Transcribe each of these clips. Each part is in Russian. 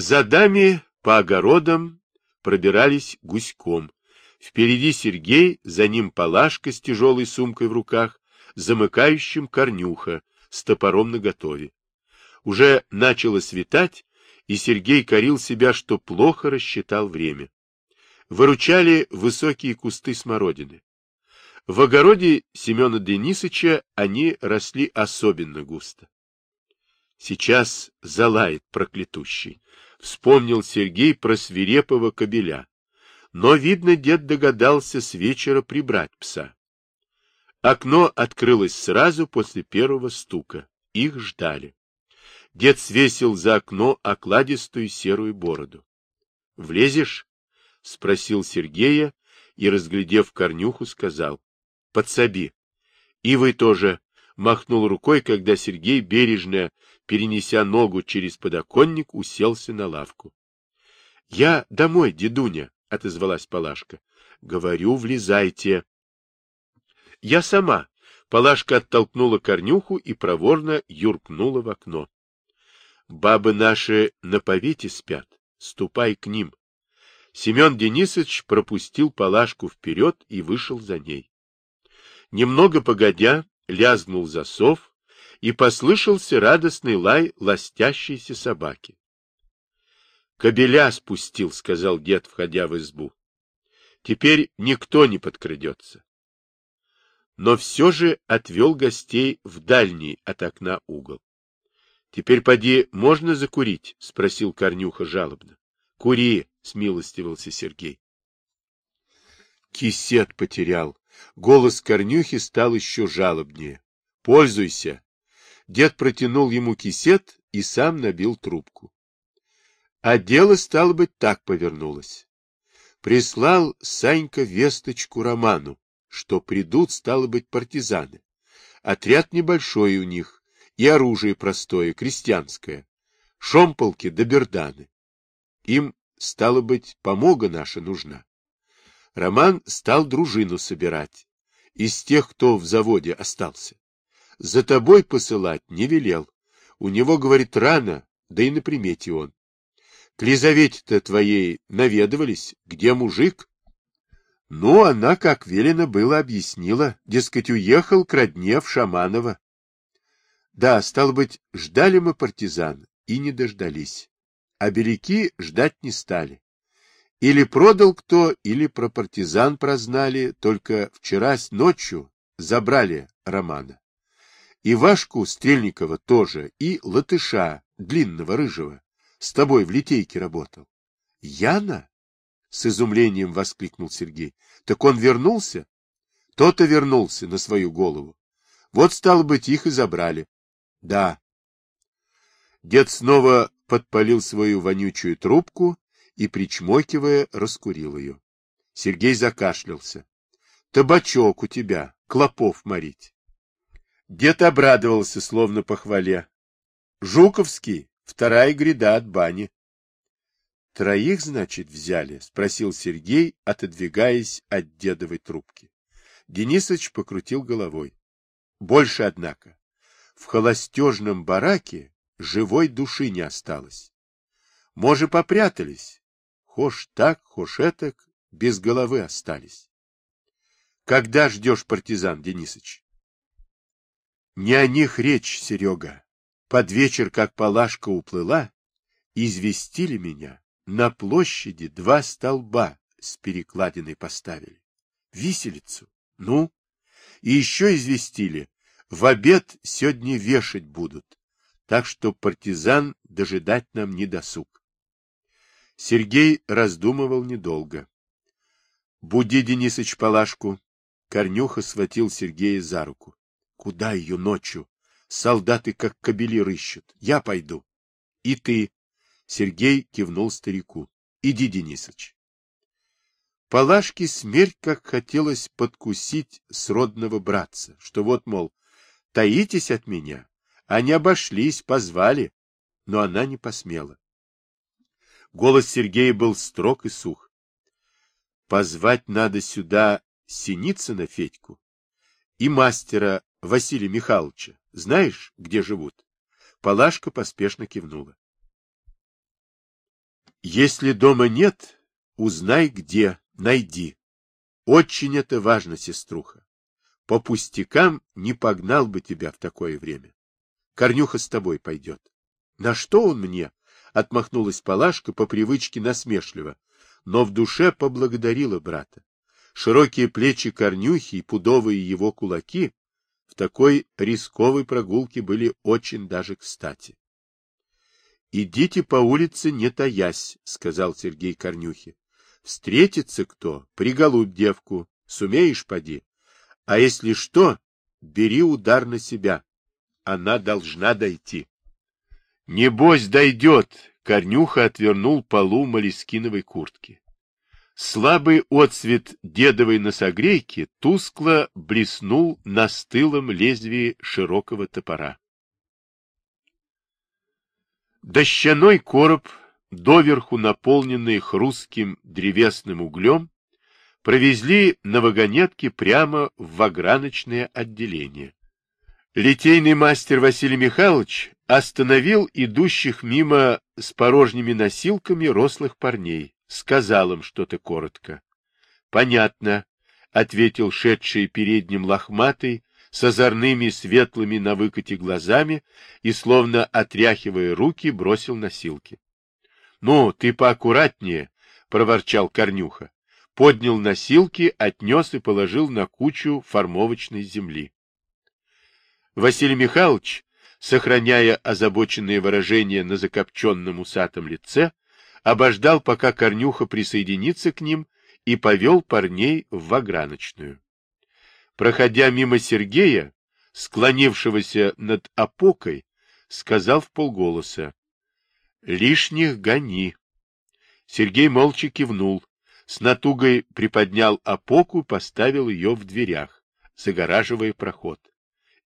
За дами по огородам пробирались гуськом. Впереди Сергей, за ним Палашка с тяжелой сумкой в руках, замыкающим Корнюха с топором наготове. Уже начало светать, и Сергей корил себя, что плохо рассчитал время. Выручали высокие кусты смородины. В огороде Семена Денисыча они росли особенно густо. Сейчас залает проклятущий. Вспомнил Сергей про свирепого кобеля. Но, видно, дед догадался с вечера прибрать пса. Окно открылось сразу после первого стука. Их ждали. Дед свесил за окно окладистую серую бороду. — Влезешь? — спросил Сергея и, разглядев корнюху, сказал. — Подсоби. И вы тоже, — махнул рукой, когда Сергей, бережно перенеся ногу через подоконник, уселся на лавку. — Я домой, дедуня, — отозвалась Палашка. — Говорю, влезайте. — Я сама. Палашка оттолкнула корнюху и проворно юркнула в окно. — Бабы наши на повете спят. Ступай к ним. Семен Денисович пропустил Палашку вперед и вышел за ней. Немного погодя, лязнул засов, и послышался радостный лай ластящейся собаки. — Кобеля спустил, — сказал дед, входя в избу. — Теперь никто не подкрадется. Но все же отвел гостей в дальний от окна угол. — Теперь, поди, можно закурить? — спросил Корнюха жалобно. — Кури, — смилостивился Сергей. Кисет потерял. Голос Корнюхи стал еще жалобнее. — Пользуйся, Дед протянул ему кисет и сам набил трубку. А дело, стало быть, так повернулось. Прислал Санька весточку Роману, что придут, стало быть, партизаны. Отряд небольшой у них, и оружие простое, крестьянское, шомполки да берданы. Им, стало быть, помога наша нужна. Роман стал дружину собирать, из тех, кто в заводе остался. За тобой посылать не велел. У него, говорит, рано, да и на примете он. К Лизавете-то твоей наведывались, где мужик? Ну, она, как велено было, объяснила, дескать, уехал к родне в Шаманово. Да, стало быть, ждали мы партизан и не дождались. А беляки ждать не стали. Или продал кто, или про партизан прознали, только вчера с ночью забрали Романа. И Вашку Стрельникова тоже, и Латыша, длинного, рыжего. С тобой в литейке работал. — Яна? — с изумлением воскликнул Сергей. — Так он вернулся? То-то вернулся на свою голову. Вот, стало быть, их и забрали. — Да. Дед снова подпалил свою вонючую трубку и, причмокивая, раскурил ее. Сергей закашлялся. — Табачок у тебя, клопов морить. Дед обрадовался, словно похвале. Жуковский, вторая гряда от бани. — Троих, значит, взяли? — спросил Сергей, отодвигаясь от дедовой трубки. Денисович покрутил головой. Больше, однако. В холостежном бараке живой души не осталось. Может, попрятались. Хошь так, хошь этак, без головы остались. Когда ждешь партизан, Денисыч? Не о них речь, Серега. Под вечер, как Палашка уплыла, известили меня. На площади два столба с перекладиной поставили. Виселицу. Ну? И еще известили. В обед сегодня вешать будут. Так что партизан дожидать нам не досуг. Сергей раздумывал недолго. — Буди, Денисыч, Палашку. Корнюха схватил Сергея за руку. Куда ее ночью? Солдаты как кобели рыщут. Я пойду. И ты. Сергей кивнул старику. Иди, Денисыч. Палашке смерть как хотелось подкусить сродного братца, что вот, мол, таитесь от меня, они обошлись, позвали, но она не посмела. Голос Сергея был строг и сух. Позвать надо сюда Синицына Федьку и мастера Василия Михайловича. Знаешь, где живут? Палашка поспешно кивнула. Если дома нет, узнай где, найди. Очень это важно, сеструха. По пустякам не погнал бы тебя в такое время. Корнюха с тобой пойдет. На что он мне? Отмахнулась Палашка по привычке насмешливо, но в душе поблагодарила брата. Широкие плечи Корнюхи и пудовые его кулаки в такой рисковой прогулке были очень даже кстати. — Идите по улице, не таясь, — сказал Сергей Корнюхе. — Встретится кто, приголубь девку, сумеешь, поди. А если что, бери удар на себя. Она должна дойти. — Небось дойдет, — Корнюха отвернул полу молескиновой куртки. Слабый отсвет дедовой носогрейки тускло блеснул на стылом лезвии широкого топора. Дощаной короб, доверху наполненный хрустким древесным углем, провезли на вагонетке прямо в ваграночное отделение. Литейный мастер Василий Михайлович остановил идущих мимо с порожними носилками рослых парней, сказал им что-то коротко. — Понятно, — ответил шедший передним лохматый, с озорными светлыми на выкате глазами и, словно отряхивая руки, бросил носилки. — Ну, ты поаккуратнее, — проворчал Корнюха. Поднял носилки, отнес и положил на кучу формовочной земли. Василий Михайлович, сохраняя озабоченные выражения на закопченном усатом лице, обождал, пока Корнюха присоединится к ним, и повел парней в ваграночную. Проходя мимо Сергея, склонившегося над опокой, сказал в полголоса. — Лишних гони. Сергей молча кивнул, с натугой приподнял опоку, поставил ее в дверях, загораживая проход.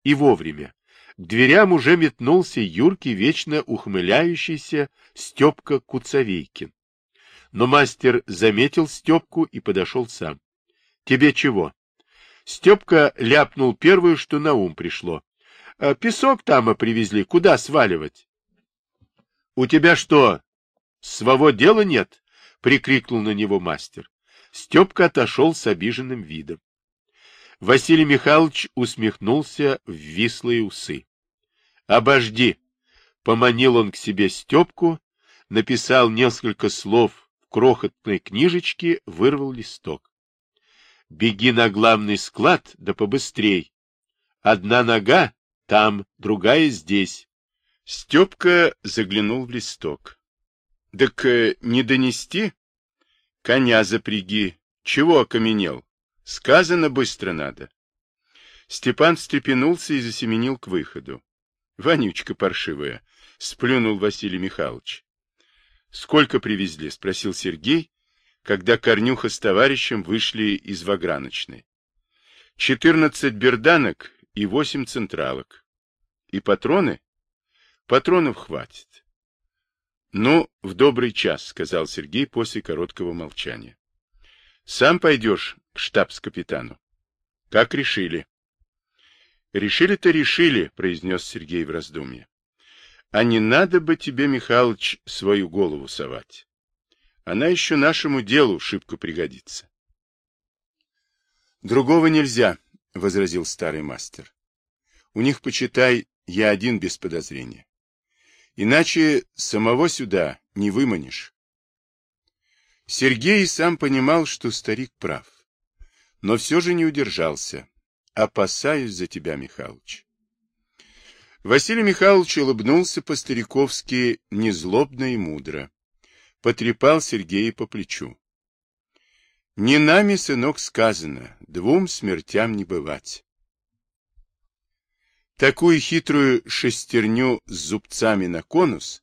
И вовремя. К дверям уже метнулся юркий, вечно ухмыляющийся Степка Куцовейкин. Но мастер заметил Степку и подошел сам. — Тебе чего? Степка ляпнул первую, что на ум пришло. «А — Песок там привезли. Куда сваливать? — У тебя что, своего дела нет? — прикрикнул на него мастер. Степка отошел с обиженным видом. Василий Михайлович усмехнулся в вислые усы. — Обожди! — поманил он к себе Степку, написал несколько слов в крохотной книжечке, вырвал листок. Беги на главный склад, да побыстрей. Одна нога там, другая здесь. Степка заглянул в листок. — Так э, не донести? — Коня запряги. Чего окаменел? Сказано быстро надо. Степан встрепенулся и засеменил к выходу. — Вонючка паршивая, — сплюнул Василий Михайлович. — Сколько привезли? — спросил Сергей, когда Корнюха с товарищем вышли из ваграночной. Четырнадцать берданок и восемь централок. И патроны? Патронов хватит. Ну, в добрый час, сказал Сергей после короткого молчания. Сам пойдешь к штабс-капитану? Как решили? Решили-то решили, произнес Сергей в раздумье. А не надо бы тебе, Михалыч, свою голову совать. Она еще нашему делу шибко пригодится. Другого нельзя, — возразил старый мастер. У них, почитай, я один без подозрения. Иначе самого сюда не выманишь. Сергей сам понимал, что старик прав. Но все же не удержался. Опасаюсь за тебя, Михалыч. Василий Михайлович улыбнулся по-стариковски незлобно и мудро потрепал Сергея по плечу. Не нами, сынок, сказано, двум смертям не бывать. Такую хитрую шестерню с зубцами на конус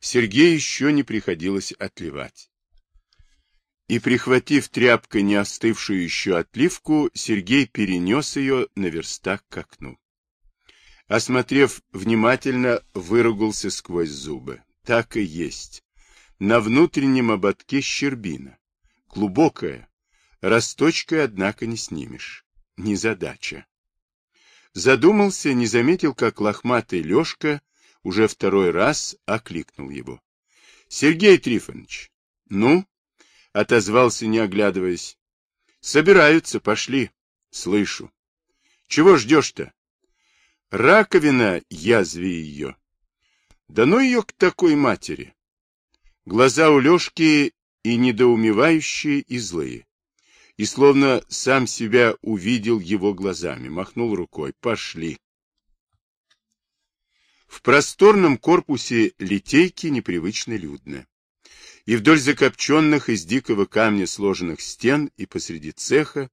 Сергею еще не приходилось отливать. И, прихватив тряпкой не остывшую еще отливку, Сергей перенес ее на верстак к окну. Осмотрев внимательно, выругался сквозь зубы. Так и есть. На внутреннем ободке щербина. Глубокая. Росточкой, однако, не снимешь. Незадача. Задумался, не заметил, как лохматый Лешка уже второй раз окликнул его. Сергей Трифонович. Ну? Отозвался, не оглядываясь. Собираются, пошли. Слышу. Чего ждешь-то? Раковина, язви ее. Да ну ее к такой матери. Глаза у Лешки и недоумевающие, и злые. И словно сам себя увидел его глазами, махнул рукой. Пошли. В просторном корпусе литейки непривычно людно. И вдоль закопченных из дикого камня сложенных стен и посреди цеха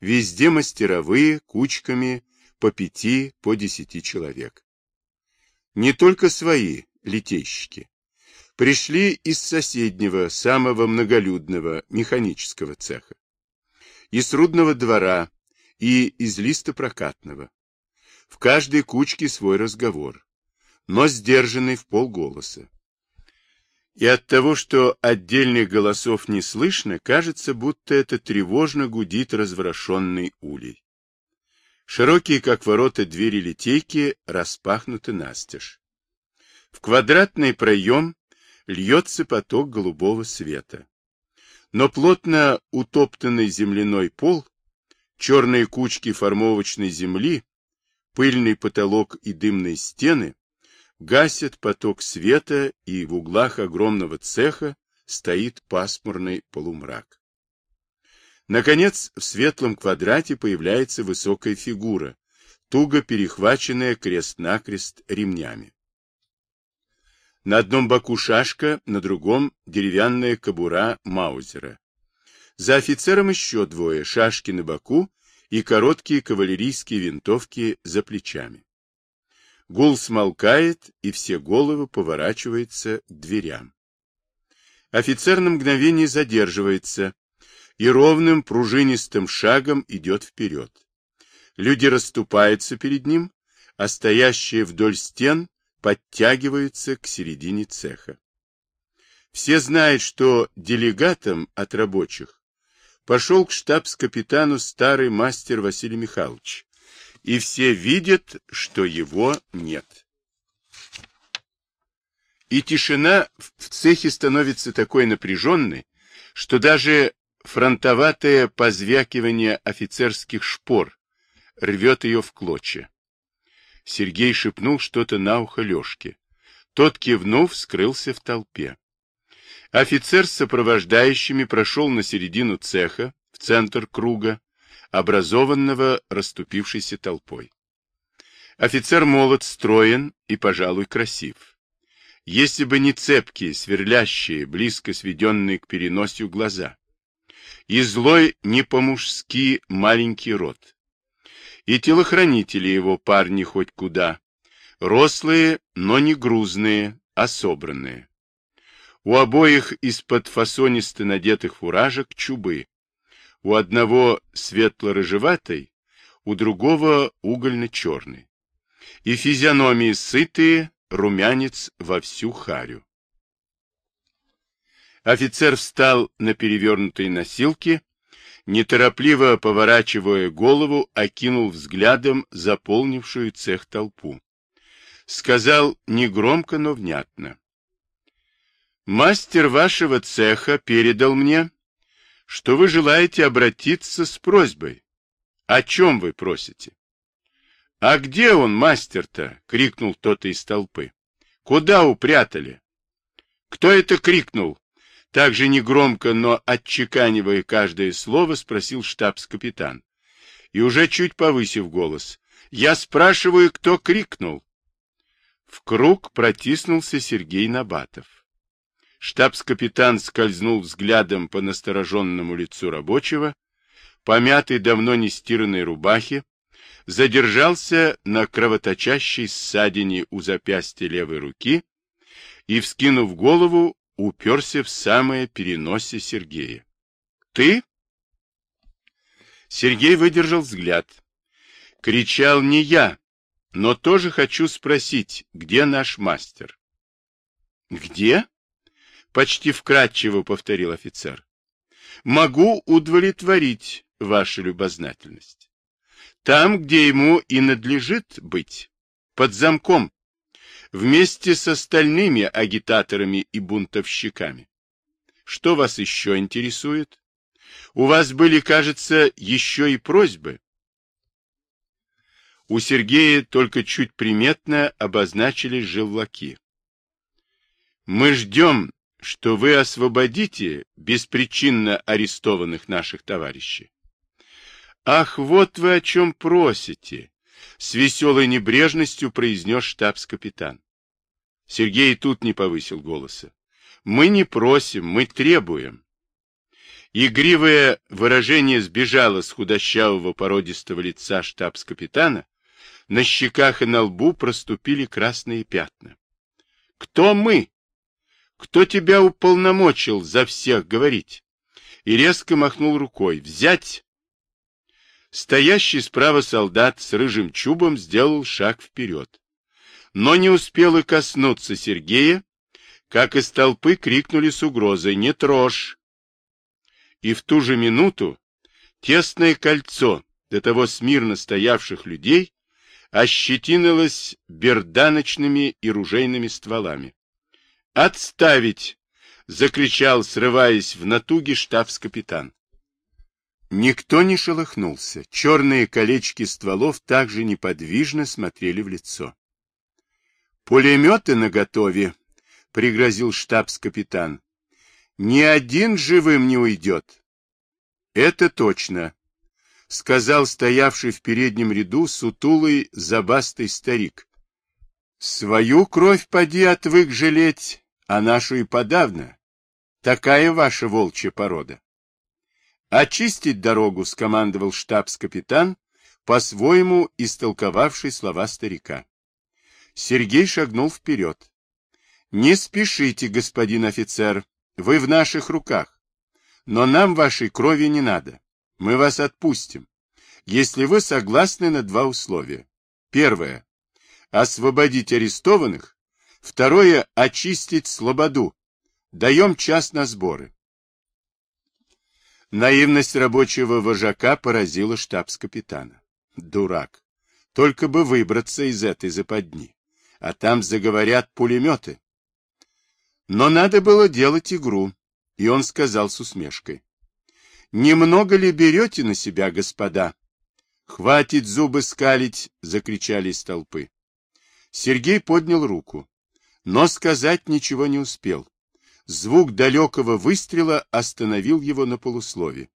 везде мастеровые кучками по пяти, по десяти человек. Не только свои литейщики. Пришли из соседнего, самого многолюдного механического цеха. Из рудного двора и из листа прокатного. В каждой кучке свой разговор но сдержанный в полголоса. И от того, что отдельных голосов не слышно, кажется, будто это тревожно гудит разворошенный улей. Широкие, как ворота, двери литейки распахнуты настежь. В квадратный проем льется поток голубого света. Но плотно утоптанный земляной пол, черные кучки формовочной земли, пыльный потолок и дымные стены гасят поток света, и в углах огромного цеха стоит пасмурный полумрак. Наконец, в светлом квадрате появляется высокая фигура, туго перехваченная крест-накрест ремнями. На одном боку шашка, на другом деревянная кобура Маузера. За офицером еще двое, шашки на боку и короткие кавалерийские винтовки за плечами. Гул смолкает, и все головы поворачиваются к дверям. Офицер на мгновение задерживается и ровным пружинистым шагом идет вперед. Люди расступаются перед ним, а стоящие вдоль стен подтягиваются к середине цеха. Все знают, что делегатом от рабочих пошел к штабс-капитану старый мастер Василий Михайлович, и все видят, что его нет. И тишина в цехе становится такой напряженной, что даже фронтоватое позвякивание офицерских шпор рвет ее в клочья. Сергей шепнул что-то на ухо Лешке. Тот, кивнув, скрылся в толпе. Офицер с сопровождающими прошел на середину цеха, в центр круга, образованного расступившейся толпой. Офицер молод, строен и, пожалуй, красив. Если бы не цепкие, сверлящие, близко сведенные к переносию глаза, и злой не по-мужски маленький рот, и телохранители его парни хоть куда, рослые, но не грузные, а собранные. У обоих из-под фасонисто надетых фуражек чубы, у одного светло-рыжеватый, у другого угольно-черный. И физиономии сытые, румянец во всю харю. Офицер встал на перевернутой носилке, неторопливо поворачивая голову, окинул взглядом заполнившую цех толпу. Сказал негромко, но внятно. «Мастер вашего цеха передал мне, что вы желаете обратиться с просьбой. О чем вы просите? — А где он, мастер-то? — крикнул кто-то из толпы. — Куда упрятали? — Кто это крикнул? Так же негромко, но отчеканивая каждое слово, спросил штабс-капитан. И уже чуть повысив голос. — Я спрашиваю, кто крикнул? В круг протиснулся Сергей Набатов. Штабс-капитан скользнул взглядом по настороженному лицу рабочего, помятой давно не стиранной рубахе, задержался на кровоточащей ссадине у запястья левой руки и, вскинув голову, уперся в самое переносе Сергея. «Ты?» Сергей выдержал взгляд. Кричал не я, но тоже хочу спросить, где наш мастер? «Где?» Почти вкратчиво повторил офицер. Могу удовлетворить вашу любознательность. Там, где ему и надлежит быть, под замком. вместе с остальными агитаторами и бунтовщиками. Что вас еще интересует? У вас были, кажется, еще и просьбы. У Сергея только чуть приметно обозначились желваки. Мы ждем, что вы освободите беспричинно арестованных наших товарищей. Ах, вот вы о чем просите, с веселой небрежностью произнес штабс-капитан. Сергей тут не повысил голоса. Мы не просим, мы требуем. Игривое выражение сбежало с худощавого породистого лица штабс-капитана, на щеках и на лбу проступили красные пятна. «Кто мы? Кто тебя уполномочил за всех говорить?» И резко махнул рукой. «Взять!» Стоящий справа солдат с рыжим чубом сделал шаг вперед. Но не успел и коснуться Сергея, как из толпы крикнули с угрозой «Не трожь!» И в ту же минуту тесное кольцо до того смирно стоявших людей ощетинилась берданочными и ружейными стволами. «Отставить!» — закричал, срываясь в натуге штабс-капитан. Никто не шелохнулся. Черные колечки стволов также неподвижно смотрели в лицо. «Пулеметы наготове!» — пригрозил штабс-капитан. «Ни один живым не уйдет!» «Это точно!» — сказал стоявший в переднем ряду сутулый забастый старик. — Свою кровь поди отвык жалеть, а нашу и подавно. Такая ваша волчья порода. «Очистить дорогу!» — скомандовал штабс-капитан, по-своему истолковавший слова старика. Сергей шагнул вперед. «Не спешите, господин офицер, вы в наших руках. Но нам вашей крови не надо. Мы вас отпустим, если вы согласны на два условия. Первое – освободить арестованных. Второе – очистить слободу. Даем час на сборы. Наивность рабочего вожака поразила штабс-капитана. Дурак. Только бы выбраться из этой западни. А там заговорят пулеметы. Но надо было делать игру, и он сказал с усмешкой. Немного ли берете на себя, господа? Хватит зубы скалить, закричали из толпы. Сергей поднял руку, но сказать ничего не успел. Звук далекого выстрела остановил его на полуслове.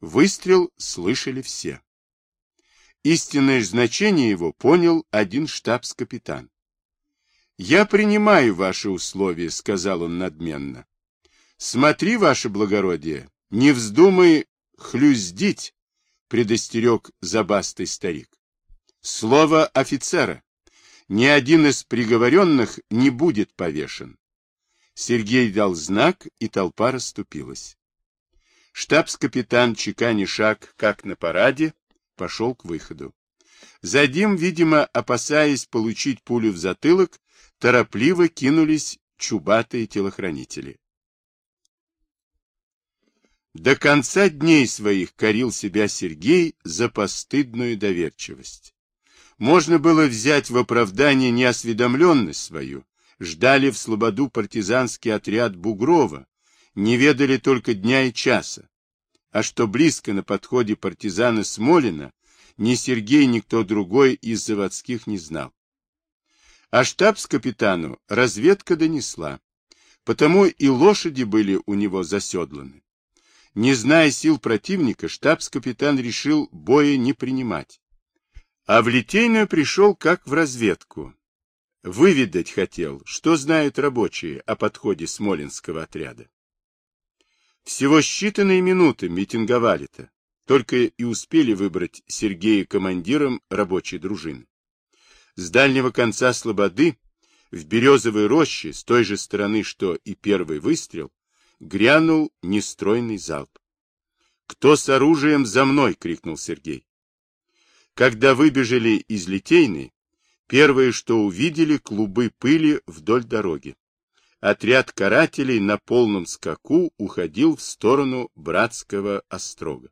Выстрел слышали все. Истинное значение его понял один штабс-капитан. «Я принимаю ваши условия», — сказал он надменно. «Смотри, ваше благородие, не вздумай хлюздить, предостерег забастый старик. Слово офицера. Ни один из приговоренных не будет повешен. Сергей дал знак, и толпа расступилась. Штабс-капитан, чеканя шаг, как на параде, пошел к выходу. За Дим, видимо, опасаясь получить пулю в затылок, торопливо кинулись чубатые телохранители. До конца дней своих корил себя Сергей за постыдную доверчивость. Можно было взять в оправдание неосведомленность свою, ждали в слободу партизанский отряд Бугрова, не ведали только дня и часа. А что близко на подходе партизаны Смолина, ни Сергей, ни кто другой из заводских не знал. А штабс-капитану разведка донесла, потому и лошади были у него заседланы. Не зная сил противника, штабс-капитан решил боя не принимать. А в Литейную пришел как в разведку. Выведать хотел, что знают рабочие о подходе Смоленского отряда. Всего считанные минуты митинговали-то, только и успели выбрать Сергея командиром рабочей дружины. С дальнего конца слободы, в березовой роще, с той же стороны, что и первый выстрел, грянул нестройный залп. «Кто с оружием за мной?» — крикнул Сергей. Когда выбежали из Литейной, первое, что увидели, клубы пыли вдоль дороги. Отряд карателей на полном скаку уходил в сторону Братского острога.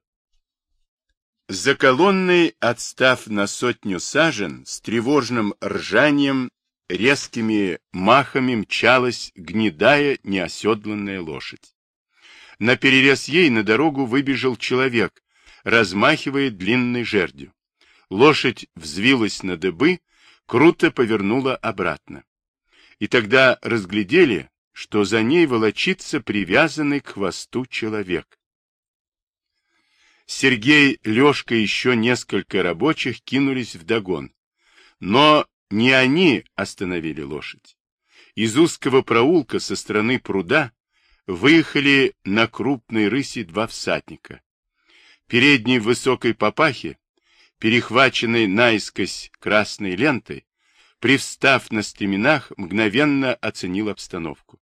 За колонной, отстав на сотню сажен, с тревожным ржанием резкими махами мчалась гнедая неоседланная лошадь. На перерез ей на дорогу выбежал человек, размахивая длинной жердью. Лошадь взвилась на дыбы, круто повернула обратно. И тогда разглядели, что за ней волочится привязанный к хвосту человек. Сергей, Лешка и еще несколько рабочих кинулись в догон, Но не они остановили лошадь. Из узкого проулка со стороны пруда выехали на крупной рыси два всадника. Передний в высокой папахе, перехваченный наискось красной лентой, привстав на стременах, мгновенно оценил обстановку.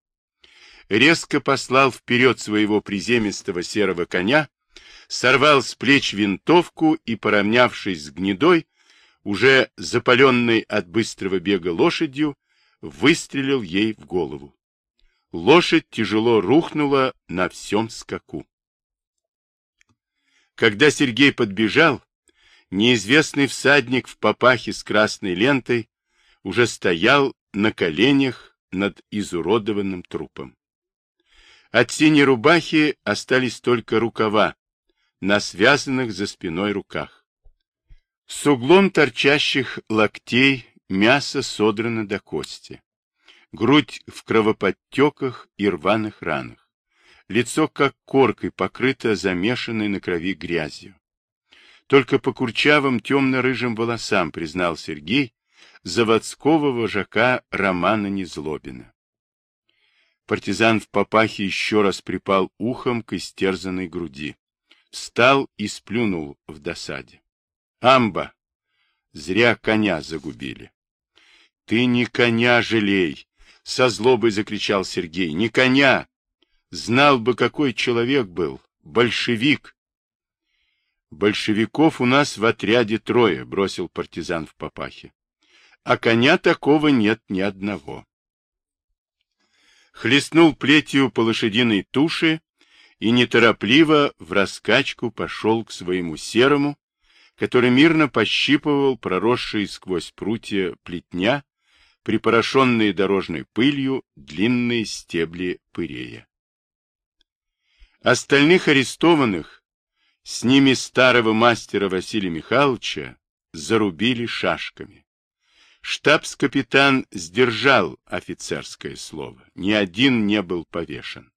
Резко послал вперед своего приземистого серого коня, сорвал с плеч винтовку и, поравнявшись с гнедой, уже запаленной от быстрого бега лошадью, выстрелил ей в голову. Лошадь тяжело рухнула на всем скаку. Когда Сергей подбежал, неизвестный всадник в папахе с красной лентой уже стоял на коленях над изуродованным трупом. От синей рубахи остались только рукава на связанных за спиной руках. С углом торчащих локтей мясо содрано до кости. Грудь в кровоподтеках и рваных ранах. Лицо как коркой покрыто замешанной на крови грязью. Только по курчавым темно-рыжим волосам признал Сергей заводского вожака Романа Незлобина. Партизан в папахе еще раз припал ухом к истерзанной груди. Встал и сплюнул в досаде. Амба! Зря коня загубили. — Ты не коня жалей! — со злобой закричал Сергей. — Не коня! Знал бы, какой человек был. Большевик! — Большевиков у нас в отряде трое, — бросил партизан в папахе. — А коня такого нет ни одного. Хлестнул плетью по лошадиной туше и неторопливо в раскачку пошел к своему серому, который мирно пощипывал проросшие сквозь прутья плетня, припорошенные дорожной пылью длинные стебли пырея. Остальных арестованных, с ними старого мастера Василия Михайловича, зарубили шашками. Штабс-капитан сдержал офицерское слово, ни один не был повешен.